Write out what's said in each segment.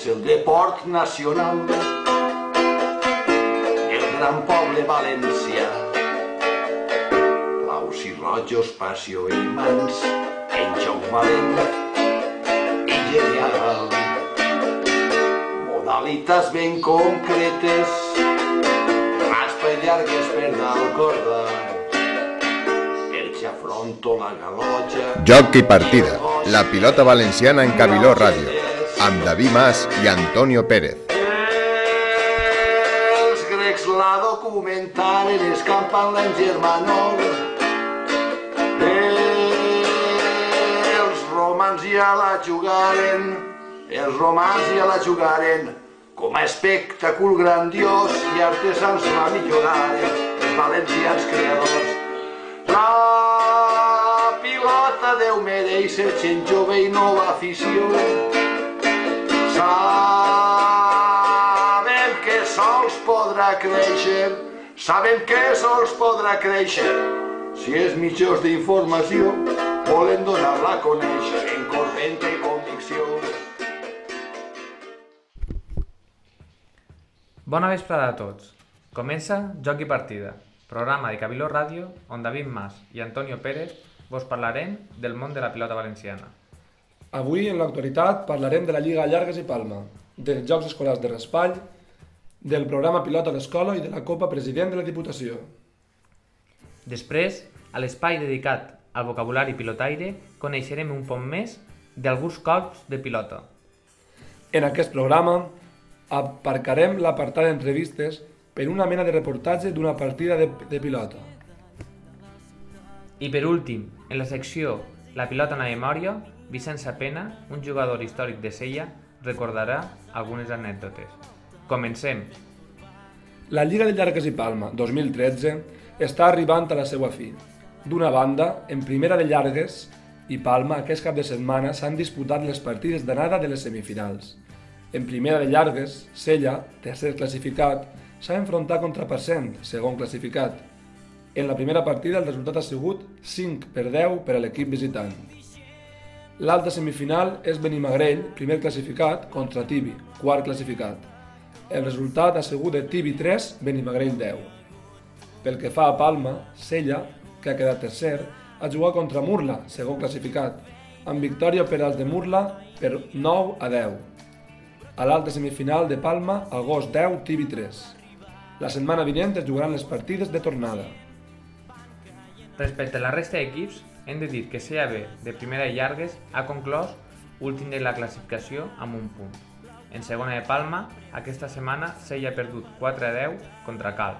és el deport nacional. El gran poble valencià. Blaus i rojos, passió i mans, en joc valent i genial. Modalitats ben concretes, raspa i llargues per dalt corda, afronto la galotxa... Joc i partida. La pilota valenciana en Cabiló Ràdio. Amb David Mas i Antonio Pérez. Els grecs la documentaren escampant-la en germanol. Els romans ja la jugaren, els romans ja la jugaren, com a espectacle grandiós i artesans la milloraren, els valencians creadors. La pilota Déu mereix ser gent jove i nova afició. Sabem que sols podrà créixer, sabem que sols podrà créixer. Si és mitjors d'informació, volen donar-la a conèixer en corrent i convicció. Bona vesprada a tots. Comença Joc i Partida, programa de Cabiló Ràdio on David Mas i Antonio Pérez vos parlarem del món de la pilota valenciana. Avui, en l'actualitat, parlarem de la Lliga Llargues i Palma, dels Jocs Escolars de Raspall, del programa Pilota a l'Escola i de la Copa President de la Diputació. Després, a l'espai dedicat al vocabulari pilotaire, coneixerem un poc més d'alguns cops de pilota. En aquest programa aparcarem l'apartat d'entrevistes per una mena de reportatge d'una partida de, de pilota. I per últim, en la secció La pilota en la memòria, Vicent Sapena, un jugador històric de Sella, recordarà algunes anècdotes. Comencem! La Lliga de Llargues i Palma 2013 està arribant a la seva fi. D'una banda, en primera de Llargues i Palma aquest cap de setmana s'han disputat les partides d'anada de les semifinals. En primera de Llargues, Sella, tercer classificat, s'ha enfrontat contra Parcent, segon classificat. En la primera partida el resultat ha sigut 5 per 10 per a l'equip visitant. L'altra semifinal és Benimagrell, primer classificat, contra Tibi, quart classificat. El resultat ha sigut de Tibi 3, Benimagrell 10. Pel que fa a Palma, Sella, que ha quedat tercer, ha jugat contra Murla, segon classificat, amb victòria per als de Murla per 9 a 10. A l'altra semifinal de Palma, agost 10, Tibi 3. La setmana vinent es jugaran les partides de tornada. Respecte a la resta d'equips, hem de dir que CAB de primera i llargues ha conclòs últim de la classificació amb un punt. En segona de Palma, aquesta setmana Sella ha perdut 4 a 10 contra Cal.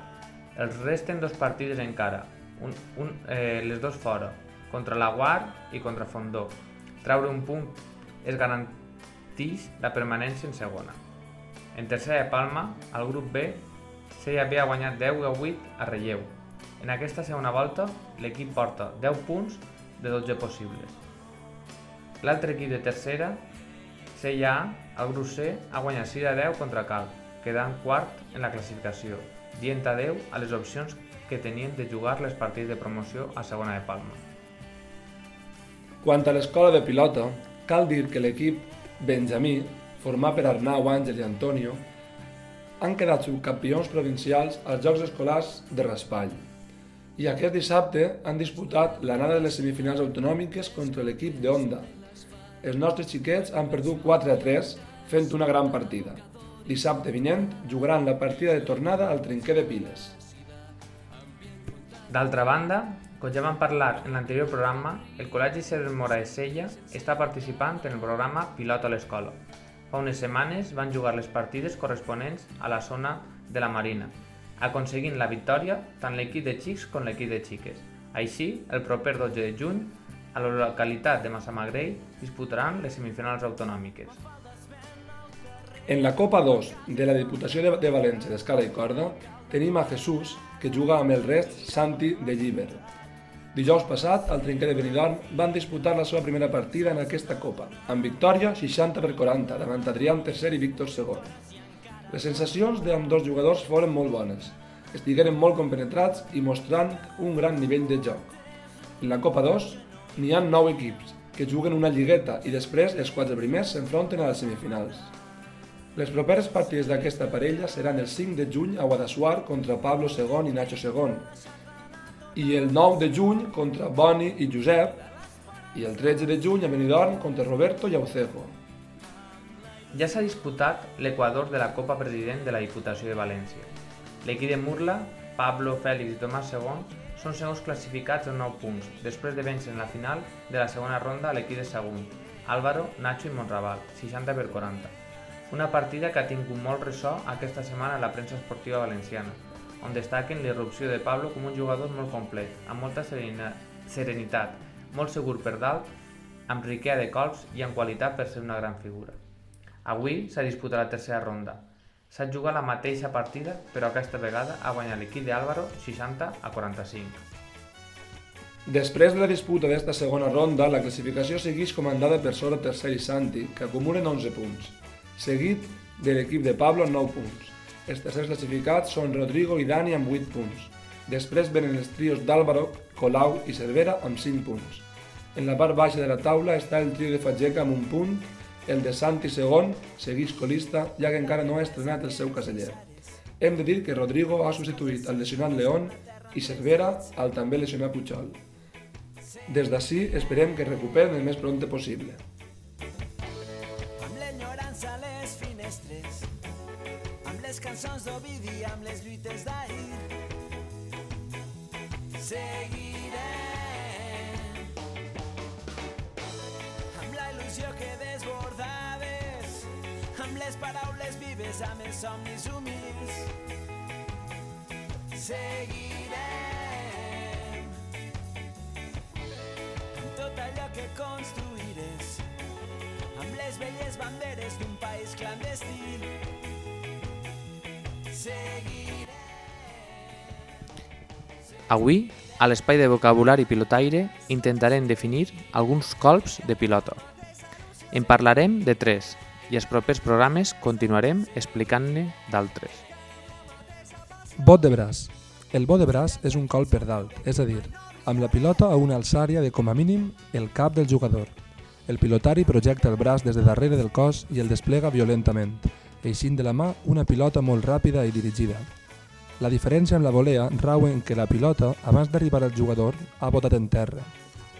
Els resten dos partides encara, un, un, eh, les dos fora, contra la Guard i contra Fondó. Traure un punt es garanteix la permanència en segona. En tercera de Palma, al grup B, Sella B ha guanyat 10 a 8 a Relleu. En aquesta segona volta, l'equip porta 10 punts de 12 possibles. L'altre equip de tercera, Sella al grup C, ha guanyat 6 a 10 contra Cal, quedant quart en la classificació, dient adeu a les opcions que tenien de jugar les partides de promoció a segona de Palma. Quant a l'escola de pilota, cal dir que l'equip Benjamí, format per Arnau, Àngel i Antonio, han quedat subcampions provincials als Jocs Escolars de Raspall. I aquest dissabte han disputat l'anada de les semifinals autonòmiques contra l'equip de. Els nostres xiquets han perdut 4 a 3 fent una gran partida. Dissabte vinent jugaran la partida de tornada al Trinquer de Piles. D'altra banda, com ja vam parlar en l'anterior programa, el Col·legi Ser Mora de Sella està participant en el programa Pilota a l'Escola. Fa unes setmanes van jugar les partides corresponents a la zona de la Marina, aconseguint la victòria tant l'equip de xics com l'equip de xiques. Així, el proper 12 de juny, a la localitat de Massamagrell, disputaran les semifinals autonòmiques. En la Copa 2 de la Diputació de, València d'Escala i Corda tenim a Jesús, que juga amb el rest Santi de Llíber. Dijous passat, al Trinquer de Benidorm van disputar la seva primera partida en aquesta Copa, amb victòria 60 per 40 davant Adrián III i Víctor II. Les sensacions d'ambdós jugadors foren molt bones. Estigueren molt compenetrats i mostrant un gran nivell de joc. En la Copa 2 n'hi ha 9 equips que juguen una lligueta i després els quatre primers s'enfronten a les semifinals. Les properes partides d'aquesta parella seran el 5 de juny a Guadassuar contra Pablo II i Nacho II i el 9 de juny contra Boni i Josep i el 13 de juny a Benidorm contra Roberto i Aucejo. Ja s'ha disputat l'Equador de la Copa President de la Diputació de València. L'equip de Murla, Pablo, Fèlix i Tomàs II són segons classificats amb 9 punts, després de vèncer en la final de la segona ronda l'equip de Sagunt, Álvaro, Nacho i Montraval, 60 per 40. Una partida que ha tingut molt ressò aquesta setmana a la premsa esportiva valenciana, on destaquen l'irrupció de Pablo com un jugador molt complet, amb molta serenitat, molt segur per dalt, amb riquea de colps i amb qualitat per ser una gran figura. Avui s'ha disputat la tercera ronda. S'ha jugat la mateixa partida, però aquesta vegada ha guanyat l'equip d'Àlvaro 60 a 45. Després de la disputa d'esta segona ronda, la classificació segueix comandada per Sora Tercer i Santi, que acumulen 11 punts seguit de l'equip de Pablo amb 9 punts. Els tercers classificats són Rodrigo i Dani amb 8 punts. Després venen els trios d'Álvaro, Colau i Cervera amb 5 punts. En la part baixa de la taula està el trio de Fageca amb un punt, el de Santi segon segueix colista, ja que encara no ha estrenat el seu caseller. Hem de dir que Rodrigo ha substituït al lesionat León i Cervera al també lesionat Puigol. Des d'ací esperem que recuperen el més prompte possible. les cançons d'Ovidi amb les lluites d'ahir. Seguirem amb la il·lusió que amb les paraules vives, amb els somnis humils. Seguirem amb tot allò que construiràs, amb les velles banderes d'un país clandestí. Avui, a l'espai de vocabulari pilotaire, intentarem definir alguns colps de pilota. En parlarem de tres i als propers programes continuarem explicant-ne d'altres. Bot de braç. El bot de braç és un colp per dalt, és a dir, amb la pilota a una alçària de com a mínim el cap del jugador. El pilotari projecta el braç des de darrere del cos i el desplega violentament, eixint de la mà una pilota molt ràpida i dirigida. La diferència amb la volea rau en que la pilota, abans d'arribar al jugador, ha botat en terra,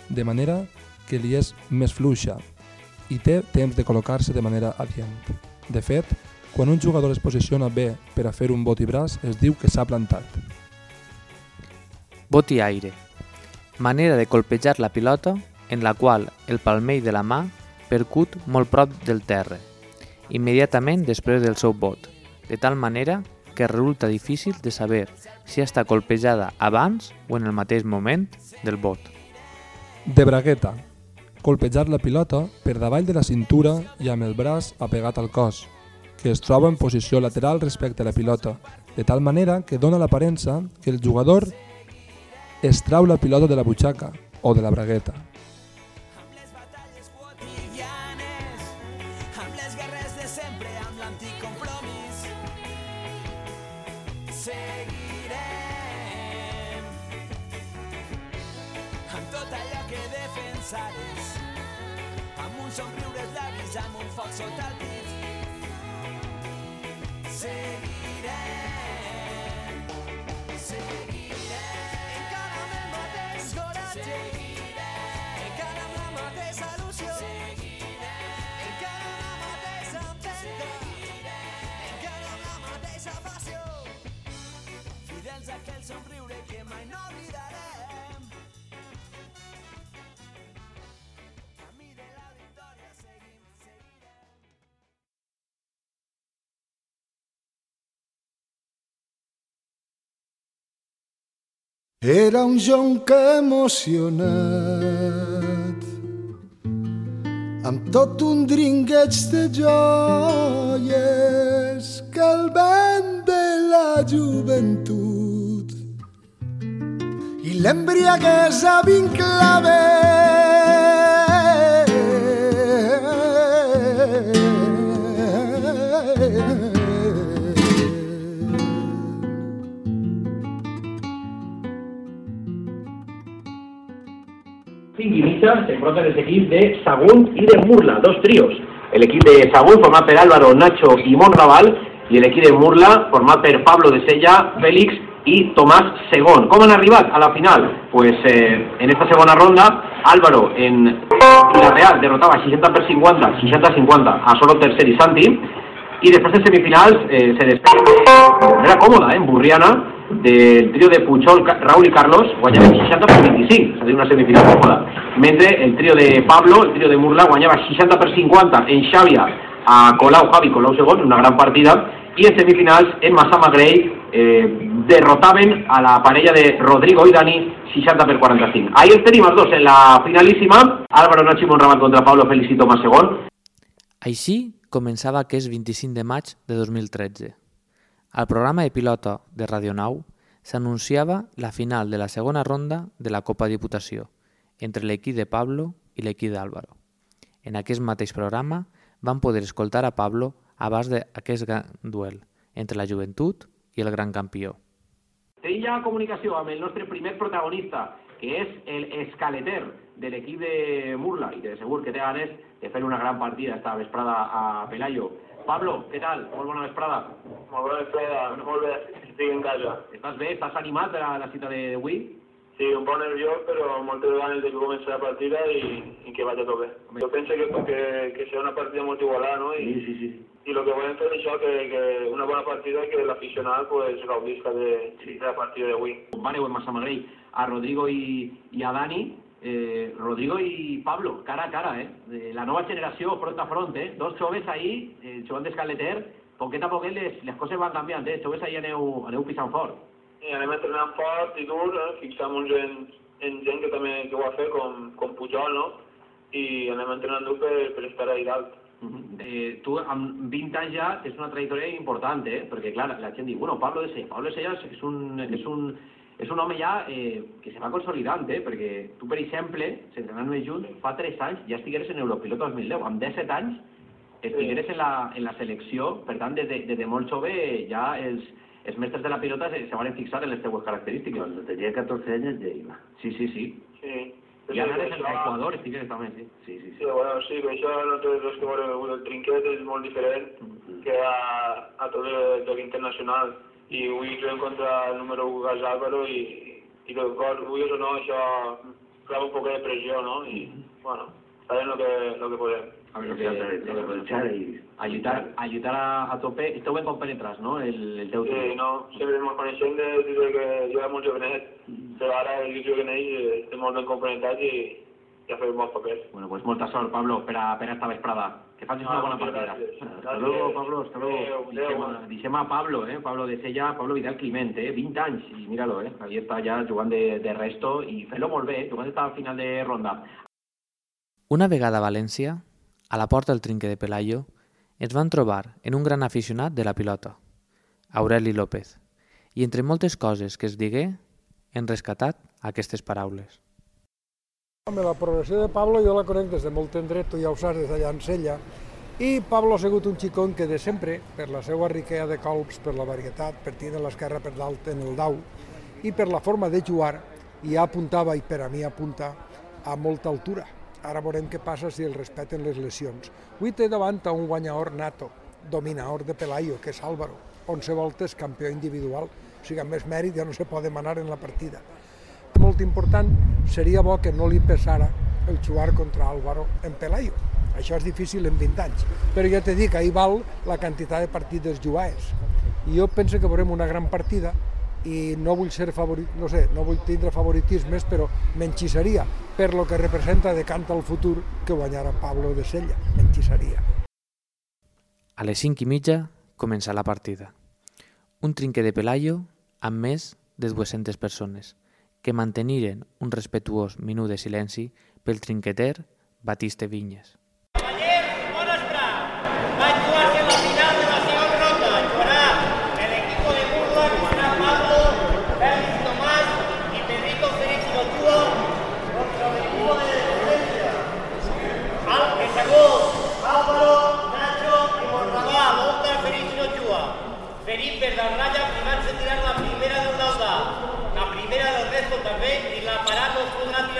de manera que li és més fluixa i té temps de col·locar-se de manera adient. De fet, quan un jugador es posiciona bé per a fer un bot i braç, es diu que s'ha plantat. Bot i aire. Manera de colpejar la pilota en la qual el palmell de la mà percut molt prop del terra immediatament després del seu vot, de tal manera que resulta difícil de saber si està colpejada abans o en el mateix moment del vot. De bragueta. Colpejar la pilota per davall de la cintura i amb el braç apegat al cos, que es troba en posició lateral respecte a la pilota, de tal manera que dona l'aparença que el jugador es trau la pilota de la butxaca o de la bragueta. Era un jonc emocionat amb tot un dringueig de joies que el vent de la joventut i l'embriaguesa vinclaves mitja s'enfronten els equips de Sagunt i de Murla, dos trios. el equip de Sagunt, format per Álvaro, Nacho i Monraval, i l'equip de Murla, format per Pablo de Sella, Félix i Tomàs Segón. Com han arribat a la final? Pues eh, en esta segona ronda, Álvaro en la Real derrotava 60 per 50, 60-50 a solo tercer i Santi, i després de semifinals eh, se despega de manera còmoda, eh, en Burriana, del trio de Puchol, Raúl i Carlos guanyaven 60 per 25, és a dir, una semifinal còmoda. Mentre el trio de Pablo, el trio de Murla, guanyava 60 per 50 en Xàbia a Colau, Javi, Colau segon, una gran partida, i en semifinals en Massama Grey eh, a la parella de Rodrigo i Dani 60 per 45. Ahí els tenim els dos en la finalíssima, Álvaro Nacho i Monrabat contra Pablo Félix i Tomàs Segón, Així començava aquest 25 de maig de 2013. Al programa de pilota de Radio Nou s'anunciava la final de la segona ronda de la Copa Diputació entre l'equip de Pablo i l'equip d'Àlvaro. En aquest mateix programa van poder escoltar a Pablo abans d'aquest duel entre la joventut i el gran campió. Tenim ja comunicació amb el nostre primer protagonista, que és el escaleter de l'equip de Murla, i de segur que té ganes de fer una gran partida esta vesprada a Pelayo. Pablo, què tal? Molt bona vesprada. Molt bona vesprada, molt bé, estic en casa. Estàs bé? Estàs animat per a la cita d'avui? Sí, un poc nerviós, però moltes ganes de que comenci la partida i, i que vagi tot bé. Jo penso que, que, que serà una partida molt igualada, no? I, sí, sí. i el que volem fer és això, que, que una bona partida i que l'aficionat pues, gaudisca de, de la partida d'avui. Compareu en Massamagrell a Rodrigo i, i a Dani, eh, Rodrigo i Pablo, cara a cara, eh? De la nova generació, front a front, eh? Dos joves ahí, eh, jugant d'escaleter, poquet a poquet les, les coses van canviant, eh? Joves ahí aneu, aneu pisant fort. I anem entrenant fort i dur, eh? fixant-nos en, en gent que també que ho ha fet, com, com Pujol, no? I anem entrenant dur per, per estar ahí dalt. Eh, tu amb 20 anys ja tens una trajectòria important, eh? perquè clar, la gent diu, bueno, Pablo Sella, Pablo de Sella és un, és un, és un home ja eh, que se va consolidant, eh? perquè tu, per exemple, sense anar més junt, fa 3 anys ja estigueres en Europilot 2010, amb 17 anys estigueres en la, en la selecció, per tant, des de, des de molt jove ja els, els mestres de la pilota se, se van fixar en les teues característiques. Quan tenia 14 anys ja iba. Sí, sí, sí. Sí. I ara eres en Equador, estigues també, sí. Sí, sí, Sí, bueno, sí, per això nosaltres els que veurem avui el trinquet és molt diferent que a, a tot el joc internacional. I avui juguem contra el número 1 Gas Álvaro i, i que vulguis o no, això clava un poc de pressió, no? I, bueno, farem el que, lo que podem. A ver, lo que, lo que echar y ayudar, ayudar a, a tope. Esteu ben compenetrats, no? El, el teu Sí, no, sempre ens coneixem de, des que jo era molt jovenet, però ara els juguen ells eh, estem molt ben complementats i ja fem bons papers. Bueno, pues molta sort, Pablo, per a, per a esta vesprada. Que facis una Ah, bona partida. Hasta luego, Pablo, hasta luego. Adeu, adeu. Deixem, a- deixem a Pablo, eh? Pablo de Sella, Pablo Vidal Climent, eh? 20 anys, i míralo, eh? Ahí està ja jugant de, de resto i fent-lo molt bé, jugant està al final de ronda. Una vegada a València, a la porta del trinque de Pelayo, ens van trobar en un gran aficionat de la pilota, Aureli López, i entre moltes coses que es digué, hem rescatat aquestes paraules. Home, la progressió de Pablo jo la conec des de molt tendret, tu ja ho saps, des en Sella, i Pablo ha sigut un xicón que de sempre, per la seva riquea de colps, per la varietat, per tindre l'esquerra per dalt en el dau, i per la forma de jugar, ja apuntava, i per a mi apunta, a molta altura. Ara veurem què passa si el respeten les lesions. Avui té davant a un guanyador nato, dominador de Pelayo, que és Álvaro, 11 voltes campió individual, o sigui, amb més mèrit ja no se pot demanar en la partida molt important, seria bo que no li pesara el jugar contra Álvaro en Pelayo. Això és difícil en 20 anys, però ja te dic, ahir val la quantitat de partides jugades. I jo penso que veurem una gran partida i no vull ser favorit, no sé, no vull tindre favoritismes, però m'enxissaria per lo que representa de canta al futur que guanyara Pablo de Sella, m'enxissaria. A les 5 i mitja comença la partida. Un trinque de Pelayo amb més de 200 persones, que manteniren un respetuós minut de silenci pel trinqueter Batiste Vinyes.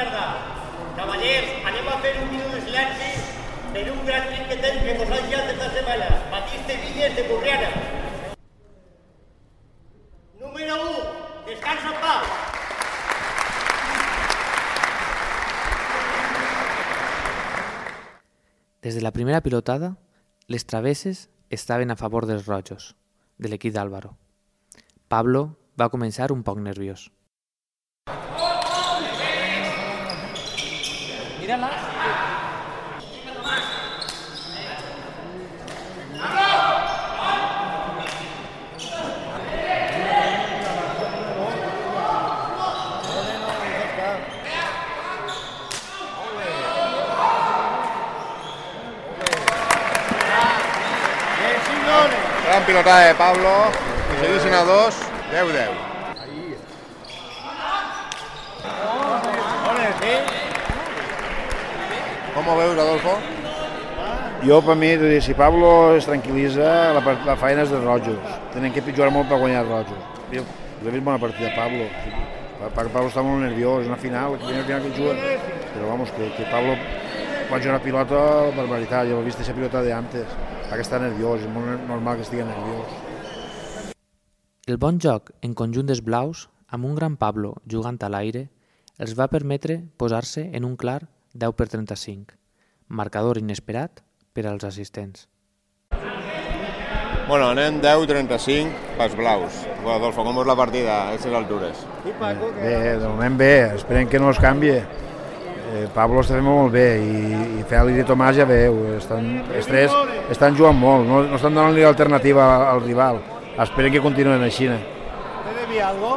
D'alt. Cavallers, anem a fer un minut de silenci per un gran trinquetet que mos ha deixat esta setmana, Batiste Villes de Burriana. Número 1, descansa en pau. Des de la primera pilotada, les travesses estaven a favor dels rojos, de l'equip d'Àlvaro. Pablo va començar un poc nerviós. Mírala. Gran pilotada de Pablo, que segueixen a dos, 10-10. Ho veus, Adolfo? Jo, per mi, dir, si Pablo es tranquil·litza, la, part- la feina és de rojos. Tenen que jugar molt per guanyar rojos. Jo, he vist bona partida, Pablo. Pa- pa- Pablo està molt nerviós, és una final, la primera final que juga. Però vamos, que, que Pablo quan juga una pilota, barbaritat. Jo l'he vist aquesta pilota de antes. Pa que està nerviós, és molt normal que estigui nerviós. El bon joc en conjunt dels blaus, amb un gran Pablo jugant a l'aire, els va permetre posar-se en un clar 10 per 35, marcador inesperat per als assistents. Bueno, anem 10-35 pels blaus. Bueno, Adolfo, com veus la partida a aquestes altures? Bé, de moment bé, esperem que no es canvi. Eh, Pablo està fent molt bé i, i Fèlix i Tomàs ja veu, estan, els tres estan jugant molt, no, no estan donant-li alternativa al, al rival. Esperem que continuen així. ¿Te debí algo?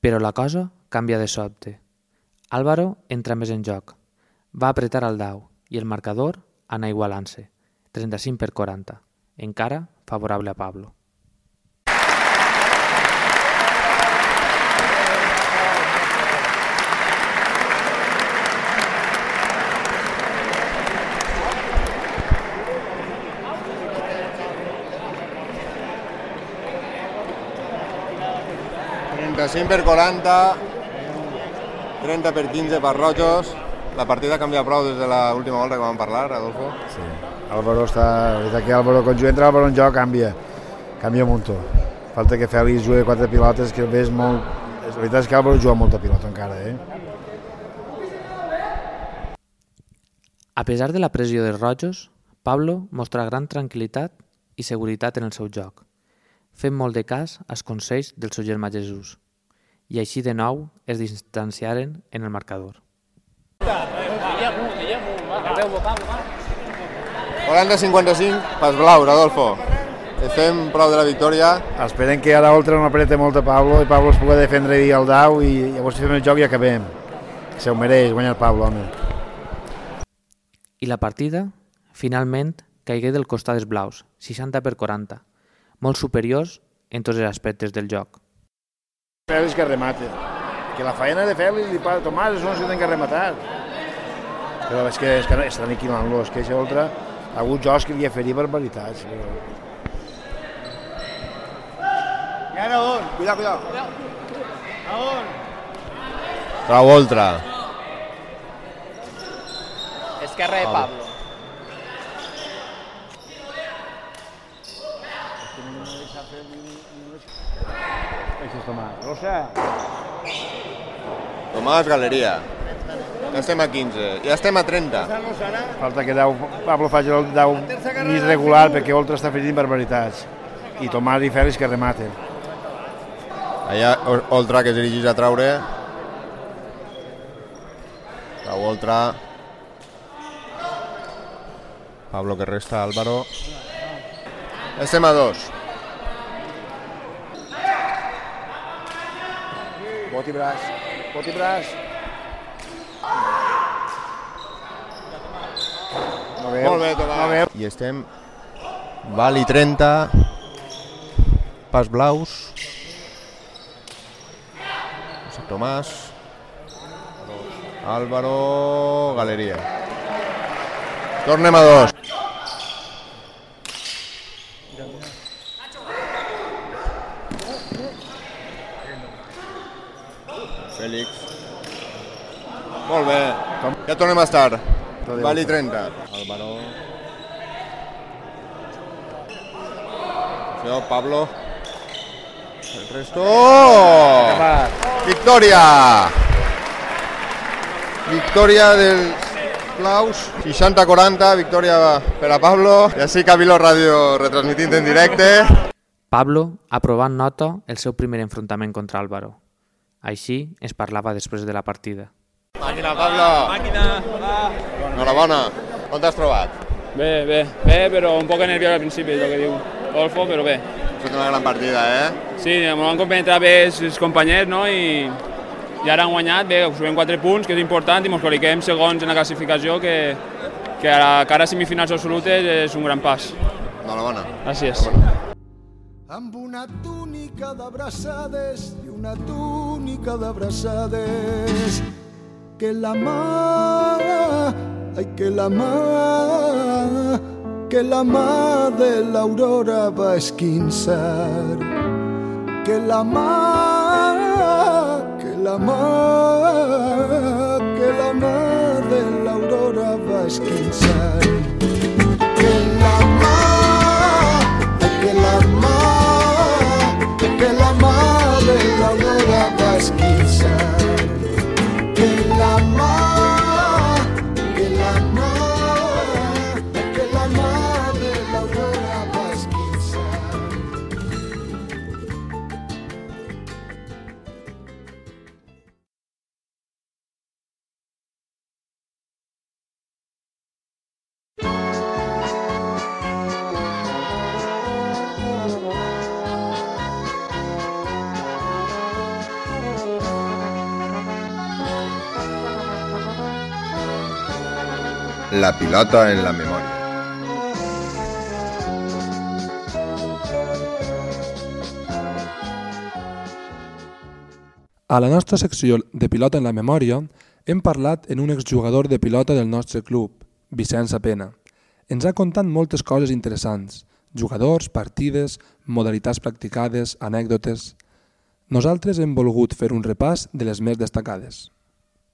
Però la cosa canvia de sobte. Álvaro entra més en joc. Va apretar el dau i el marcador anà igualant-se, 35 per 40, encara favorable a Pablo. Bueno, 35 per 40, 30 per 15 per rojos. La partida ha canviat prou des de l'última volta que vam parlar, Adolfo. Sí. Álvaro està... Veritat que Álvaro, quan entra Álvaro en joc, canvia. Canvia un muntó. Falta que Fèlix jugui quatre pilotes, que el ves molt... La veritat és que Álvaro juga molta pilota encara, eh? A pesar de la pressió dels rojos, Pablo mostra gran tranquil·litat i seguretat en el seu joc, fent molt de cas als consells del seu germà Jesús, i així de nou es distanciaren en el marcador. 40-55 pels blaus, Adolfo. Estem prou de la victòria. Esperem que ara Oltra no aprete molt a Pablo i Pablo es pugui defendre i el dau i llavors fem el joc i acabem. Se ho mereix guanyar el Pablo, home. I la partida, finalment, caigué del costat dels blaus, 60 per 40, molt superiors en tots els aspectes del joc. Fèlix que remate. Que la feina de Fèlix i pa Tomàs és on se que rematar. Però és que, és que està aniquilant-lo, és que això altre ha hagut jocs que li ha ferit barbaritats. Però... ¿Y ahora on? Cuidado, cuidado. ¿A on? Trau Oltra. Esquerra de Pablo. Això és Tomàs. Rosa. Tomàs Galeria. Ja estem a 15. Ja estem a 30. Falta que dau, Pablo faci el dau mig regular perquè Oltra està fent barbaritats. I Tomàs i Fèlix que rematen. Allà Oltra que es dirigeix a traure. Trau Oltra. Pablo que resta, Álvaro. Estem a dos. Bot i braç. Bot i braç. No veu. Molt bé, Tomàs. No veu. I estem... Vali 30. Pas blaus. Tomàs. Álvaro Galeria. Tornem a dos. Fèlix. Molt bé. Ja tornem a estar. Vali Alfa. 30. El Baró. Atenció, Pablo. El resto... Oh! Victòria! Victòria del Claus, 60-40, victòria per a Pablo. I així Cabilo Ràdio retransmitint en directe. Pablo aprovant nota el seu primer enfrontament contra Álvaro. Així es parlava després de la partida. Màquina, Pablo! Màquina, va. Enhorabona. Com t'has trobat? Bé, bé, bé, però un poc nerviós al principi, és el que diu Golfo, però bé. Has fet una gran partida, eh? Sí, m'ho han compenetrat bé els, companys, no? I, i ara han guanyat, bé, subim 4 punts, que és important, i ens col·loquem segons en la classificació, que, que ara, cara a semifinals absolutes és un gran pas. Enhorabona. Gràcies. amb una túnica d'abraçades i una túnica d'abraçades que la mà, ai que la mà, que la mà de l'aurora va esquinçar, que la mà, que la mà, que la mà de l'aurora va esquinçar, que La pilota en la memòria. A la nostra secció de pilota en la memòria hem parlat en un exjugador de pilota del nostre club, Vicenç Pena. Ens ha contat moltes coses interessants, jugadors, partides, modalitats practicades, anècdotes... Nosaltres hem volgut fer un repàs de les més destacades.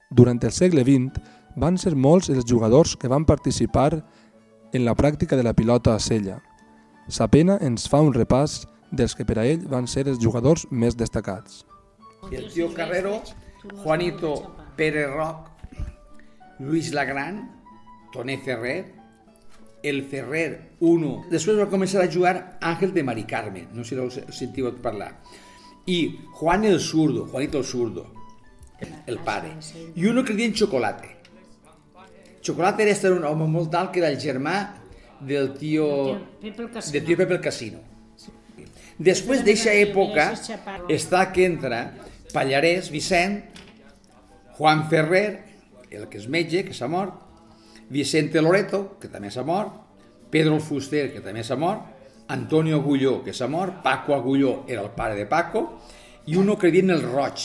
Durant el segle XX van ser molts els jugadors que van participar en la pràctica de la pilota a sella. Sapena ens fa un repàs dels que per a ell van ser els jugadors més destacats. el tío Carrero, Juanito Pérez Roc, Luis Lagran, Toné Ferrer, el Ferrer 1. Després va començar a jugar Ángel de Mari Carmen, no sé si l'heu sentit parlar. I Juan el Zurdo, Juanito el Zurdo, el pare. I uno que li diuen Chocolate. Chocolate era un home molt alt que era el germà del tio, Pepe el Casino. del tio Pepe el Casino. Després d'eixa època està que entra Pallarès, Vicent, Juan Ferrer, el que és metge, que s'ha mort, Vicente Loreto, que també s'ha mort, Pedro el Fuster, que també s'ha mort, Antonio Agulló, que s'ha mort, Paco Agulló era el pare de Paco, i uno que diuen el Roig,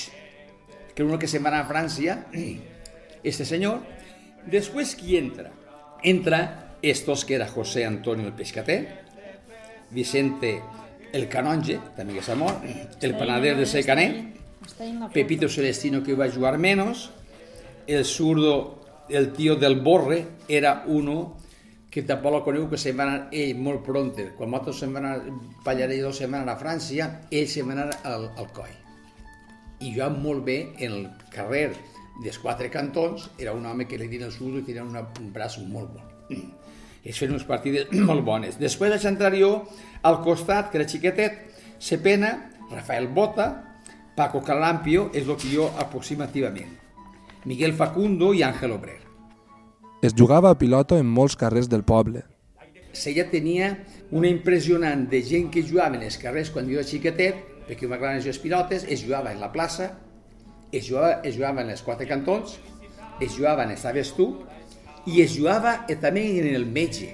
que era uno que se'n va anar a França, este senyor. Després, qui entra? Entra estos que era José Antonio el Pescater, Vicente el Canonge, també que s'ha mort, el panader de Secané, Pepito Celestino que va jugar menos, el zurdo, el tío del Borre, era uno que tampoc el coneu, que se'n va anar ell molt pronte. Quan nosaltres se'n anar, i dos se'n van anar a França, ell se'n va anar al, al coll. I jugava molt bé en el carrer dels quatre cantons, era un home que li dien el zurdo i tenia una, un braç molt bon. Es feien unes partides molt bones. Després vaig entrar jo al costat, que era xiquetet, Cepena, Rafael Bota, Paco Calampio, és el que jo aproximativament. Miguel Facundo i Àngel Obrer. Es jugava a pilota en molts carrers del poble. Sella tenia una impressionant de gent que jugava en els carrers quan jo era xiquetet, perquè m'agraden les pilotes, es jugava en la plaça, es jugava, es jugava en els quatre cantons, es jugava en Estaves tu, i es jugava eh, també en el metge.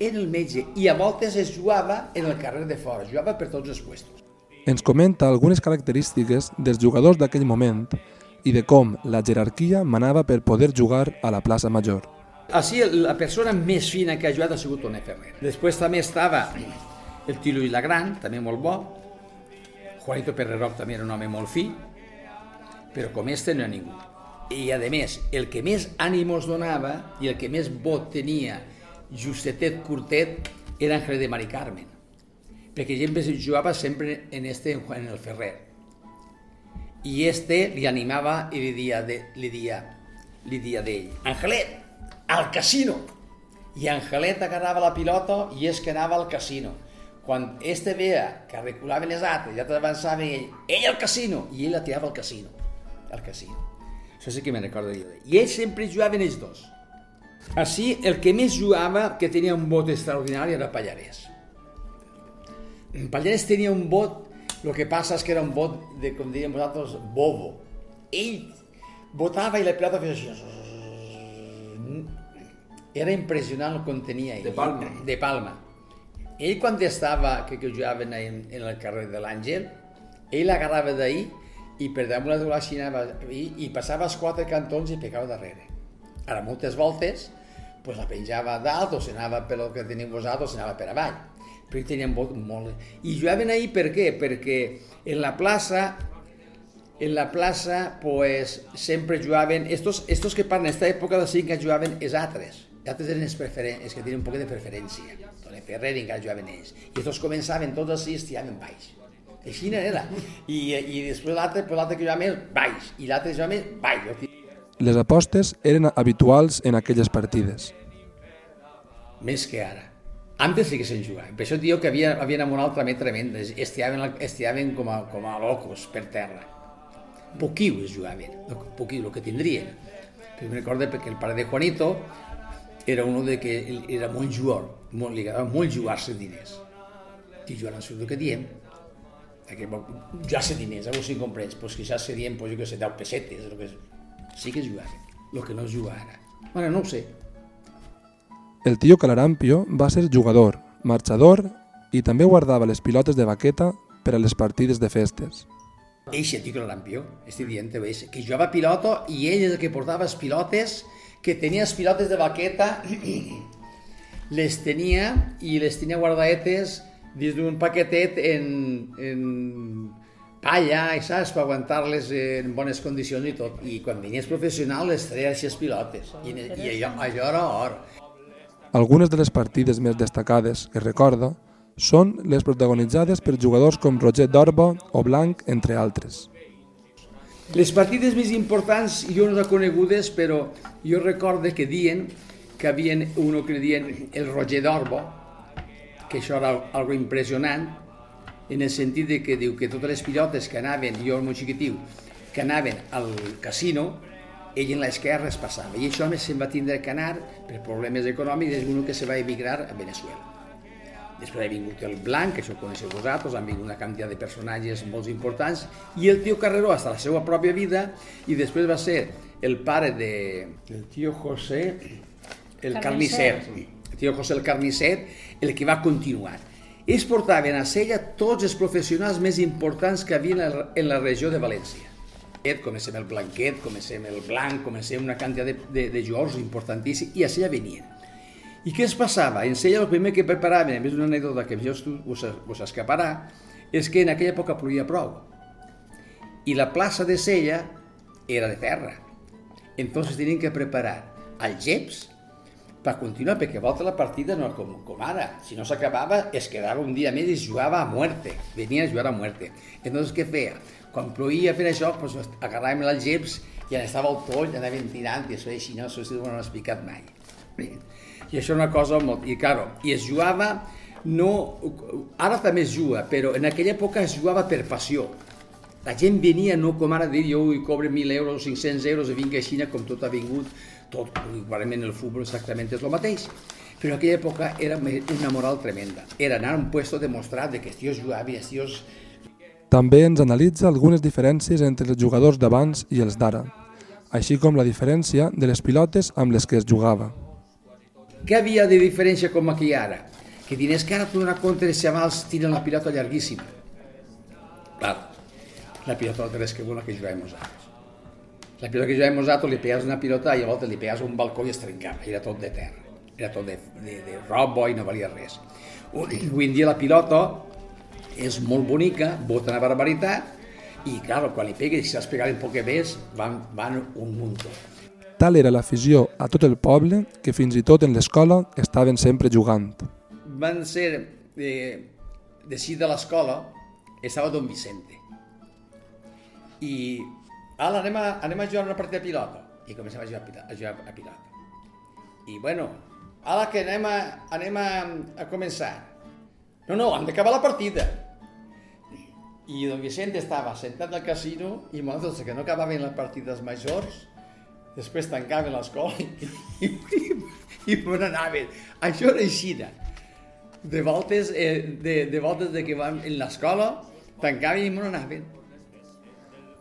En el metge. I a voltes es jugava en el carrer de fora, es jugava per tots els puestos. Ens comenta algunes característiques dels jugadors d'aquell moment i de com la jerarquia manava per poder jugar a la plaça Major. Així, la persona més fina que ha jugat ha sigut Toné Ferrer. Després també estava el tio Lluís Lagran, també molt bo. Juanito Perrerroc també era un home molt fi, però com este no hi ha ningú. I, a més, el que més ànimos donava i el que més vot tenia justetet, curtet, era Ángel de Mari Carmen. Perquè gent jugava sempre en este, en el Ferrer. I este li animava i li dia, de, li dia, li dia d'ell, Angelet, al casino! I Angelet agarrava la pilota i és que anava al casino. Quan este veia que reculaven les altres, ja t'avançava ell, ell al casino! I ell la tirava al casino. Al casino. Això sí que me'n recordo jo. I ells sempre jugaven ells dos. Així, el que més jugava, que tenia un vot extraordinari, era Pallarès. Pallarès tenia un vot, el que passa és que era un vot, de, com diríem vosaltres, bobo. Ell votava i la pilota feia així. Era impressionant el que tenia ell. De Palma. De Palma. Ell quan estava, que, que jugaven en, en el carrer de l'Àngel, ell agarrava d'ahir i per damunt la taula anava i, i passava els quatre cantons i pegava darrere. Ara, moltes voltes, pues la penjava dalt o s'anava per el que teniu vosaltres o s'anava per avall. Però hi tenien molt, molt... I jugaven ahir per què? Perquè en la plaça en la plaça pues, sempre jugaven, estos, estos que parlen, en esta època de cinc que jugaven els altres, els altres eren els, preferen, els que tenen un poc de preferència. Toni Ferrer encara jugaven ells. I estos començaven tots així estiaven baix. Així era. I, i després l'altre, pues, l'altre que jugava més, baix. I l'altre que jugava més, baix. Les apostes eren habituals en aquelles partides. Més que ara. Antes sí que se'n jugava. Per això diu que havia, havia un altrament tremend. Estiaven, estiaven com, a, com a locos per terra. Poquiu es jugaven, poquiu, el que tindrien. Però me recordo perquè el pare de Juanito era uno de que era molt jugador, molt, li agradava molt jugar-se diners. I jugant el que diem, que ja se diners, a si comprens, pues que ja se diem, pues, jo que sé, 10 pessetes, el que sí que es jugava, el que no es juga ara. Bueno, no ho sé. El tio Calarampio va ser jugador, marxador i també guardava les pilotes de baqueta per a les partides de festes. Eixe tio Calarampio, estic dient ves, que jugava pilota i ell és el que portava les pilotes, que tenia les pilotes de baqueta, les tenia i les tenia guardadetes dins d'un paquetet en, en palla, i saps, per aguantar-les en bones condicions i tot. I quan venies professional les treia aquestes pilotes. I, i allò, allò era or. Algunes de les partides més destacades que recorda són les protagonitzades per jugadors com Roger Dorbo o Blanc, entre altres. Les partides més importants jo no les conegudes, però jo recorde que diuen que havien uno que diuen el Roger Dorbo, que això era algo impressionant, en el sentit de que diu que totes les pilotes que anaven, jo el meu xiquitiu, que anaven al casino, ell en l'esquerra es passava. I això més se'n va tindre que anar per problemes econòmics, és un que se va emigrar a Venezuela. Després ha vingut el Blanc, que això ho coneixeu vosaltres, han vingut una quantitat de personatges molt importants, i el tio Carreró, hasta la seva pròpia vida, i després va ser el pare de, del tio José, el carnisser, el tio José el carnisser, el que va continuar. Ells portaven a Sella tots els professionals més importants que havia en la regió de València. Comencem el Blanquet, comencem el Blanc, comencem una quantitat de, de, de jugadors importantíssims, i a Sella venien. I què es passava? En Sella el primer que preparaven, a més d'una anècdota que jo us, us escaparà, és que en aquella època plovia prou. I la plaça de Sella era de terra. Entonces tenien que preparar els geps per continuar, perquè a volta la partida no com, com ara. Si no s'acabava, es quedava un dia més i jugava a muerte. Venia a jugar a muerte. Entonces, què feia? Quan plovia fent això, pues, agarràvem els geps i estava el toll, anàvem tirant, i això així, no, això no ho explicat mai. I això és una cosa molt... I, claro, i es jugava, no... Ara també es juga, però en aquella època es jugava per passió. La gent venia, no com ara dir, jo hi cobre 1.000 euros, 500 euros, i vinc a Xina, com tot ha vingut, tot, igualment el futbol exactament és el mateix. Però en aquella època era una moral tremenda. Era anar a un puesto demostrar de que els tios jugaven, els tios... També ens analitza algunes diferències entre els jugadors d'abans i els d'ara, així com la diferència de les pilotes amb les que es jugava. Què havia de diferència com aquí ara? Que diners que ara tu donar compte de xavals tiren la pilota llarguíssima. Clar, la pilota no té res que bona que jugàvem nosaltres. La pilota que jugàvem nosaltres li pegaves una pilota i a volta li pegaves un balcó i es trencava. Era tot de terra. Era tot de, de, de robo i no valia res. Avui en dia la pilota és molt bonica, bota una barbaritat, i, claro, quan li peguen, si els pegaven poc més, van, van un muntó. Tal era l'afició a tot el poble que fins i tot en l'escola estaven sempre jugant. Van ser, eh, de sis de l'escola, estava Don Vicente. I, ala, anem a, anem a jugar una partida de pilota. I comencem a jugar a pilota. A jugar a pilota. I, bueno, ala, que anem a, anem a, a començar. No, no, hem d'acabar la partida. I don Vicente estava sentat al casino i nosaltres que no acabaven les partides majors, després tancaven l'escola i, i, i, i me n'anaven. Això era així. De voltes, eh, de, de voltes de que vam en l'escola, tancaven i me n'anaven.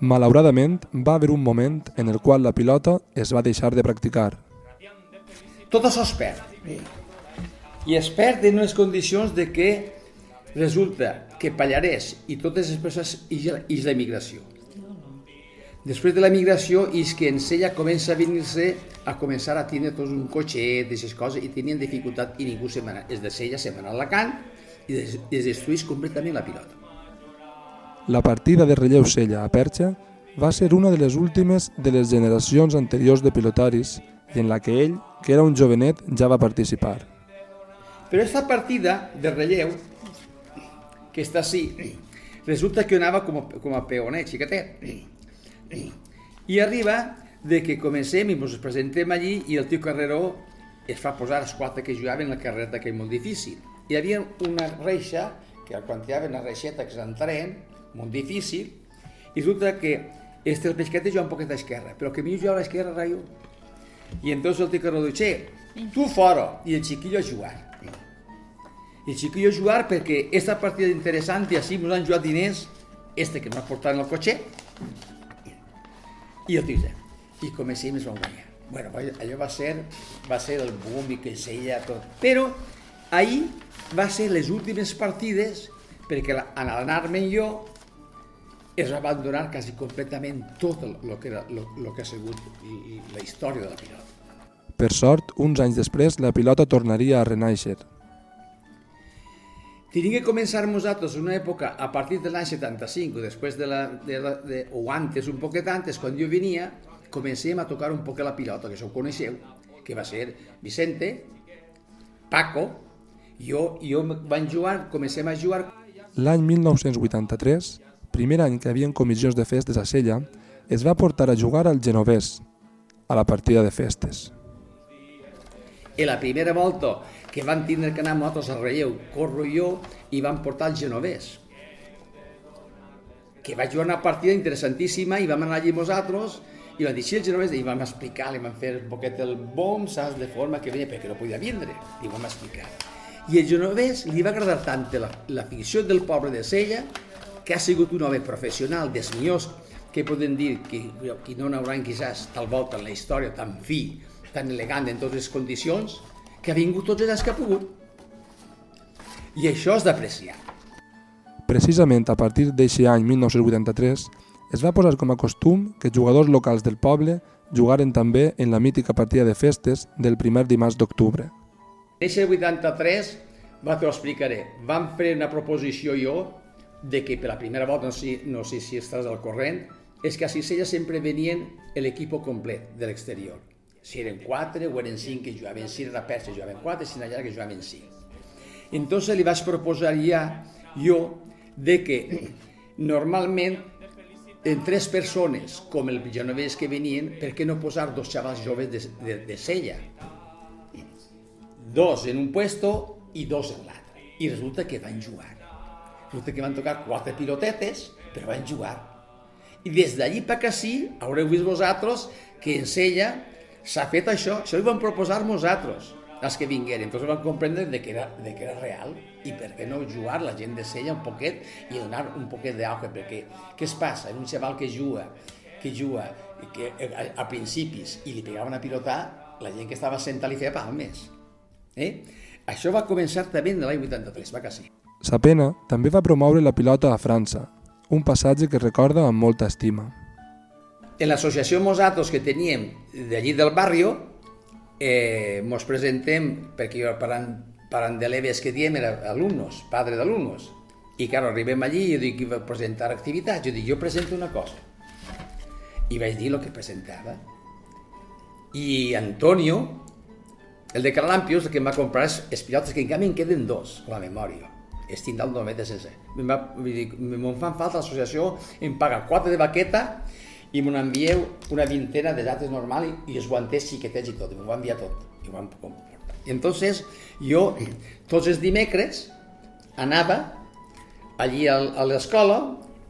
Malauradament, va haver un moment en el qual la pilota es va deixar de practicar. Tot això es perd. I es perd en unes condicions de que resulta que Pallarès i totes les persones ix la migració. Després de la migració, és que en Sella comença a venir-se a començar a tenir tots un cotxet, d'aquestes coses, i tenien dificultat i ningú és de Sella se mana a Alacant i des, es destruís completament la pilota. La partida de relleu Sella a Perxa va ser una de les últimes de les generacions anteriors de pilotaris i en la que ell, que era un jovenet, ja va participar. Però aquesta partida de relleu, que està així, resulta que anava com a, com a peonet, xiquetet. I arriba de que comencem i ens presentem allí i el tio Carreró es fa posar els quatre que jugaven la carrera que és molt difícil. Hi havia una reixa, que quan tiraven la reixeta que s'entraren, molt difícil, i resulta que este el pesquete juga un poquet a esquerra, però que jugava a l'esquerra era jo. I entonces el tio Carreró diu, che, tu fora, i el xiquillo a jugar. I el xiquillo a jugar perquè esta partida interessant i així ens han jugat diners, este que m'ha portat en el cotxet, i el tio i comencem i es van guanyar. Bueno, allò va ser, va ser el boom i que seia tot. Però ahir va ser les últimes partides perquè en anar-me'n jo es va abandonar quasi completament tot el, que, era, el, el que ha sigut la història de la pilota. Per sort, uns anys després, la pilota tornaria a renaixer. Tenim que començar nosaltres una època a partir de l'any 75, després de la, de la, de, o antes, un poquet antes, quan jo venia, comencem a tocar un poc la pilota, que això ho coneixeu, que va ser Vicente, Paco, jo, jo van jugar, comencem a jugar... L'any 1983, primer any que havien comissions de festes a Sella, es va portar a jugar al Genovès, a la partida de festes. I la primera volta que van tindre que anar nosaltres al relleu, corro jo, i van portar el Genovès. Que va jugar una partida interessantíssima i vam anar allí nosaltres i van dir, sí, el Genovès, i vam explicar, li vam fer un poquet el bom, saps, de forma que venia, perquè no podia vindre, i vam explicar. I el Genovès li va agradar tant la, la ficció del poble de Sella, que ha sigut un home professional, dels millors, que poden dir que, que no n'hauran quizás tal volta en la història tan fi, tan elegant en totes les condicions, que ha vingut tots els que ha pogut. I això és d'apreciar. Precisament a partir d'aquest any 1983 es va posar com a costum que jugadors locals del poble jugaren també en la mítica partida de festes del primer dimarts d'octubre. En aquest 83, va t'ho explicaré, vam fer una proposició jo de que per la primera volta, no sé, no sé si estàs al corrent, és que a Cicella sempre venien l'equip complet de l'exterior si eren quatre o eren cinc que jugaven, si era persa que jugaven quatre, si era que jugaven cinc. Entonces li vaig proposar ja jo de que normalment en tres persones, com el genovès que venien, per què no posar dos xavals joves de, de, de sella? Dos en un puesto i dos en l'altre. I resulta que van jugar. Resulta que van tocar quatre pilotetes, però van jugar. I des d'allí per sí, haureu vist vosaltres que en sella s'ha fet això, això ho vam proposar nosaltres, els que vingueren. Entonces vam comprendre de que, era, de que era real i per què no jugar la gent de sella un poquet i donar un poquet d'auge, perquè què es passa? Un xaval que juga, que juga que a, a principis i li pegaven a pilotar, la gent que estava senta li feia palmes. Eh? Això va començar també en l'any 83, va que sí. Sa pena també va promoure la pilota a França, un passatge que recorda amb molta estima en l'associació nosaltres que teníem d'allí del barrio, eh, mos presentem, perquè jo parlant, parlant de l'EVES que diem era alumnos, padre d'alumnos, I, claro, arribem allí i dic, va presentar activitats. Jo dic, jo presento una cosa. I vaig dir el que presentava. I Antonio, el de Calampios, el que em va comprar és, és pilotes que encara me'n queden dos, com a memòria. Tindrà el només de sense. Me'n fan falta l'associació, em paga quatre de baqueta i me n'envieu una vintena de dates normal i, els guanters xiquetets i tot, i m'ho va enviar tot. I van portar. I entonces jo, tots els dimecres, anava allí a, l'escola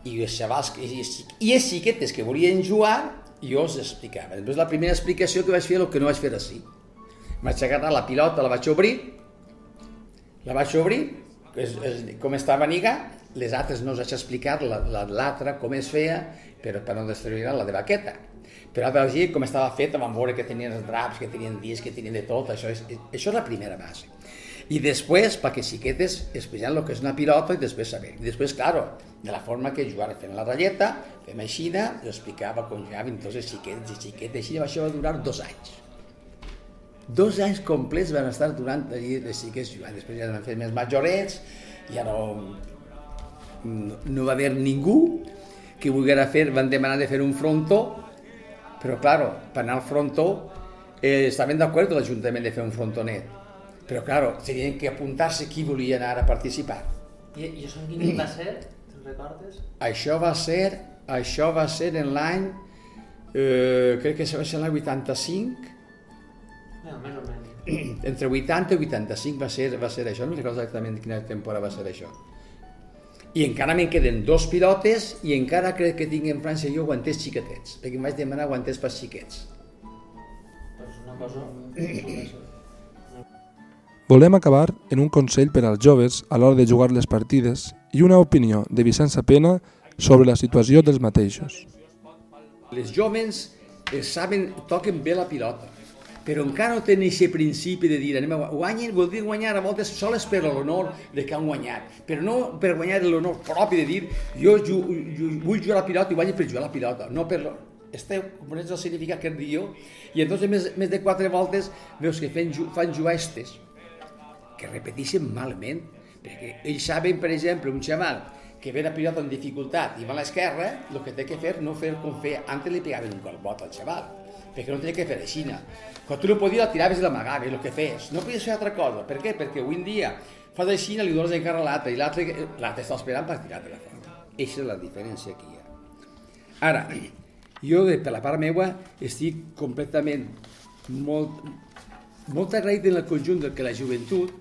i els xavals i, i els xiquetes que volien jugar jo els explicava. Després la primera explicació que vaig fer el que no vaig fer així. Vaig agarrar la pilota, la vaig obrir, la vaig obrir, és, és, com estava niga, les altres no us vaig explicar l'altra la, com es feia, però per no destruir la de baqueta. Però ara dir com estava feta, vam veure que tenien els draps, que tenien discs, que tenien de tot, això és, això és la primera base. I després, perquè xiquetes expliquen el que és una pilota i després saber. I després, claro, de la forma que jugava fent la ratlleta, fem així, jo explicava com jugaven tots els xiquets i xiquetes, així, això va durar dos anys. Dos anys complets van estar durant allí les xiquets jugant. Després ja van fer més majorets, ja no, no va haver ningú que volguera fer, van demanar de fer un frontó, però, claro, per anar al frontó eh, estaven d'acord l'Ajuntament de fer un frontonet, però, claro, tenien que apuntar-se qui volia anar a participar. I, i això en quin va ser? Te'n recordes? Això va ser, això va ser en l'any, eh, crec que va ser l'any 85, No, més o menys. entre 80 i 85 va ser, va ser això, no recordo exactament quina temporada va ser això. I encara me'n queden dos pilotes i encara crec que tinc en França jo guanters xiquetets, perquè em vaig demanar guanters per xiquets. Però és una cosa... Volem acabar en un consell per als joves a l'hora de jugar les partides i una opinió de Vicenç Pena sobre la situació dels mateixos. Les joves eh, saben, toquen bé la pilota, però encara no tenen aquest principi de dir anem a guanyen, vol dir guanyar a voltes sols per l'honor de que han guanyat, però no per guanyar l'honor propi de dir jo, jo, jo vull jugar a la pilota i guanyo per jugar a la pilota, no per. Esteu, comprens el significat que diu? I entonces més, més de quatre voltes veus que fan, fan jugar estes, que repeteixen malament, perquè ells saben, per exemple, un xaval que ve la pilota en dificultat i va a l'esquerra, el que té que fer no fer com fer, antes li pegaven un colbot al xaval, perquè no tenia que fer així. Quan tu no podies, la tiraves i l'amagaves, el que fes. No podies fer altra cosa. Per què? Perquè avui en dia fas així, li dones encara a l'altre, i l'altre està esperant per tirar-te la fora. Aquesta és la diferència que hi ha. Ara, jo, de, per la part meva, estic completament molt, molt agraït en el conjunt del que la joventut,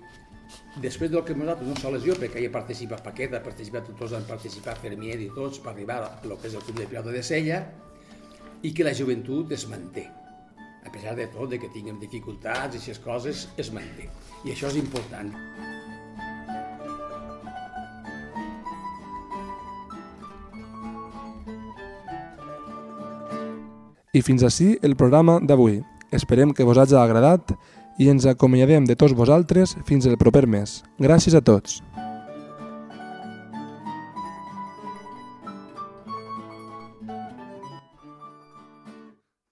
després del que nosaltres, no sols jo, perquè hi ha participat Paqueta, ha participat tots, han participat Fermier i tots per arribar a lo que és el club de pilota de Sella, i que la joventut es manté. A pesar de tot, de que tinguem dificultats i aquestes coses, es manté. I això és important. I fins ací el programa d'avui. Esperem que vos hagi agradat i ens acomiadem de tots vosaltres fins el proper mes. Gràcies a tots.